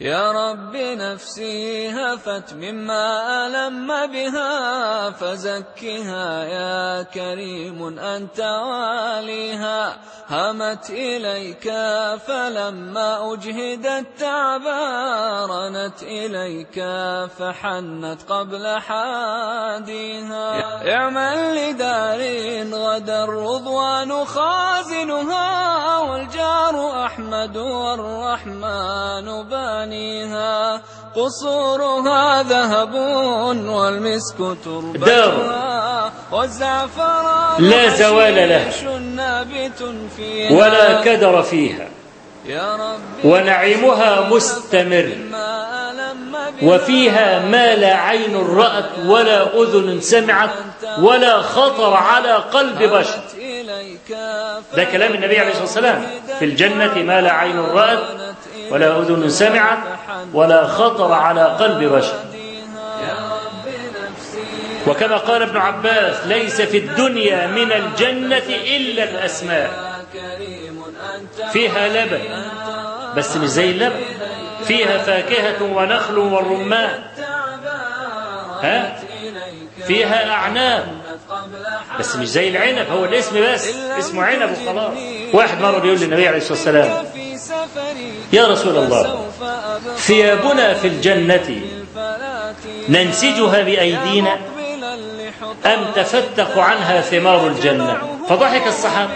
يا رب نفسي هفت مما ألم بها فزكها يا كريم أنت واليها همت إليك فلما أجهدت تعبارنت إليك فحنت قبل حاديها اعمل لدار غدا الرضوان خازنها والجار أحمد والرحمن بانيها قصورها ذهب والمسك تربتها والزعفران لا زوال فيها. ولا كدر فيها. ونعيمها مستمر. وفيها ما لا عين رأت ولا أذن سمعت ولا خطر على قلب بشر. ده كلام النبي عليه الصلاة والسلام. في الجنة ما لا عين رأت ولا أذن سمعت ولا خطر على قلب بشر. وكما قال ابن عباس ليس في الدنيا من الجنة إلا الأسماء. فيها لبن بس مش زي اللبن. فيها فاكهة ونخل والرمان. ها؟ فيها أعناب. بس مش زي العنب هو الاسم بس اسمه عنب وخلاص. واحد مرة بيقول للنبي عليه الصلاة والسلام يا رسول الله ثيابنا في الجنة ننسجها بأيدينا أم تفتق عنها ثمار الجنة؟ فضحك الصحابة.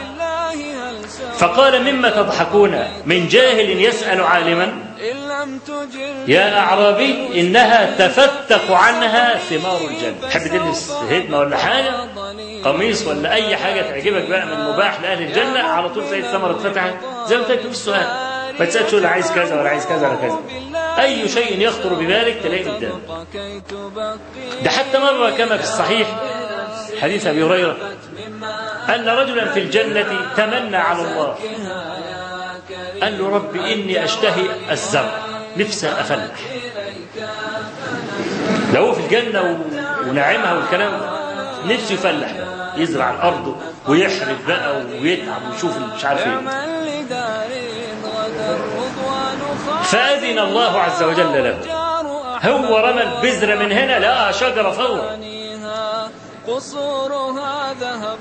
فقال مما تضحكون؟ من جاهل يسأل عالما إن لم تجر يا أعرابي إنها تفتق عنها ثمار الجنة. تحب تلبس هدمة ولا حاجة؟ قميص ولا أي حاجة تعجبك بقى من مباح لأهل الجنة؟ على طول تلاقي الثمرة اتفتحت. زي ما قلت لك في السؤال. ما تسألش ولا عايز كذا ولا عايز كذا ولا كذا. أي شيء يخطر ببالك تلاقيه قدامك ده حتى مرة كما في الصحيح حديث أبي هريرة أن رجلا في الجنة تمنى على الله. قال له رب إني أشتهي الزرع نفسي أفلح لو هو في الجنة و- ونعيمها والكلام نفسه يفلح. يزرع الأرض ويحرث بقى ويتعب ويشوف مش عارف إيه فأذن الله عز وجل له هو رمى البذرة من هنا لقى شجرة خانيها قصورها ذهب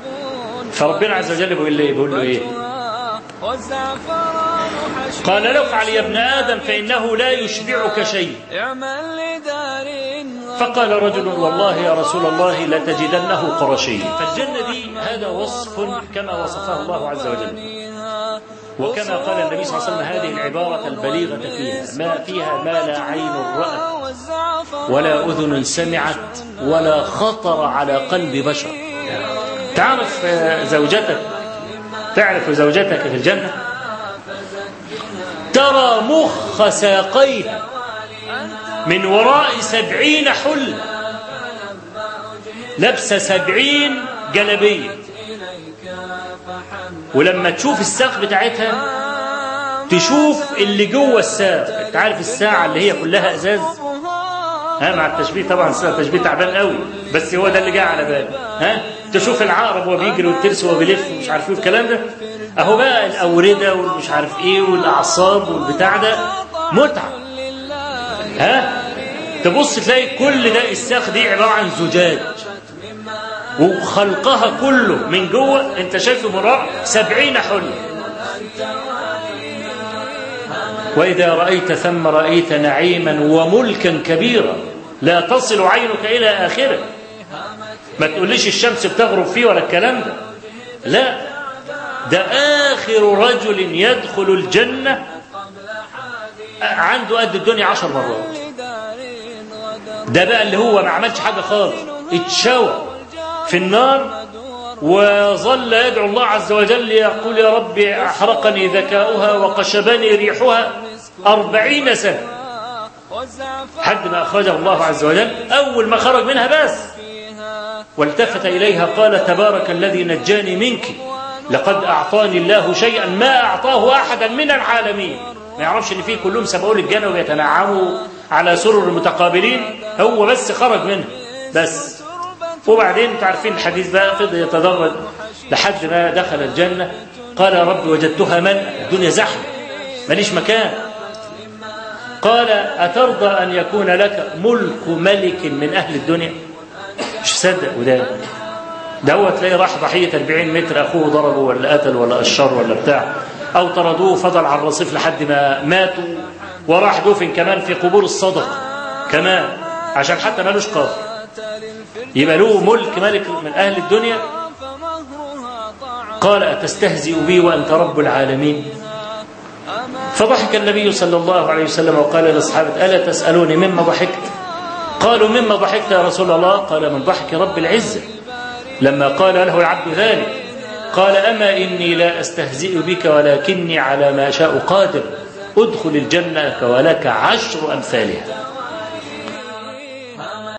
فربنا عز وجل بيقول له إيه؟ بيقول له إيه قال له افعل يا ابن آدم فإنه لا يشبعك شيء. اعمل لدار فقال رجل والله يا رسول الله لتجدنه قرشيا فالجنة دي هذا وصف كما وصفه الله عز وجل. وكما قال النبي صلى الله عليه وسلم هذه العبارة البليغة فيها. ما فيها ما لا عين رأت ولا أذن سمعت ولا خطر على قلب بشر. تعرف زوجتك تعرف زوجتك في الجنة؟ ترى مخ ساقيها من وراء سبعين حل. لابسة سبعين جلبية ولما تشوف الساق بتاعتها تشوف اللي جوه الساق. انت عارف الساعة اللي هي كلها أزاز؟ ها مع التشبيه طبعا التشبيه تعبان قوي بس هو ده اللي جاي على بالي. ها؟ تشوف العقرب وهو بيجري والترس وهو بيلف ومش عارف إيه الكلام ده. أهو بقى الاورده والمش عارف إيه والأعصاب والبتاع ده. متعة. ها؟ تبص تلاقي كل ده الساق دي عبارة عن زجاج. وخلقها كله من جوه. أنت شايفه مرار سبعين حلة وإذا رأيت ثم رأيت نعيما وملكا كبيرا لا تصل عينك إلى آخره. ما تقوليش الشمس بتغرب فيه ولا الكلام ده. لا ده آخر رجل يدخل الجنة عنده قد الدنيا عشر مرات. ده بقى اللي هو ما عملش حاجة خالص اتشوى في النار وظل يدعو الله عز وجل يقول يا رب أحرقني ذكاؤها وقشبني ريحها أربعين سنة. حد ما أخرجه الله عز وجل أول ما خرج منها بس. والتفت إليها قال تبارك الذي نجاني منك. لقد أعطاني الله شيئا ما أعطاه أحدا من العالمين. ما يعرفش إن فيه كلهم سبقوا للجنة ويتنعموا على سرر متقابلين. هو بس خرج منها بس. وبعدين أنتوا عارفين الحديث بقى فضل يتدرج لحد ما دخل الجنة. قال يا رب وجدتها من؟ الدنيا زحمة. ماليش مكان. قال أترضى أن يكون لك ملك ملك من أهل الدنيا؟ مش صدق. وده ده هو تلاقيه راح ضحية 40 متر أخوه ضربه ولا قتل ولا أشر ولا بتاع أو طردوه فضل على الرصيف لحد ما ماتوا وراح دفن كمان في قبور الصدق كمان عشان حتى مالوش قبر يبقى له ملك ملك من أهل الدنيا. قال أتستهزئ بي وأنت رب العالمين. فضحك النبي صلى الله عليه وسلم وقال لأصحابه ألا تسألوني مما ضحكت؟ قالوا مما ضحكت يا رسول الله؟ قال من ضحك رب العزة. لما قال له العبد ذلك قال أما إني لا أستهزئ بك ولكني على ما شاء قادر أدخل الجنة ولك عشر أمثالها.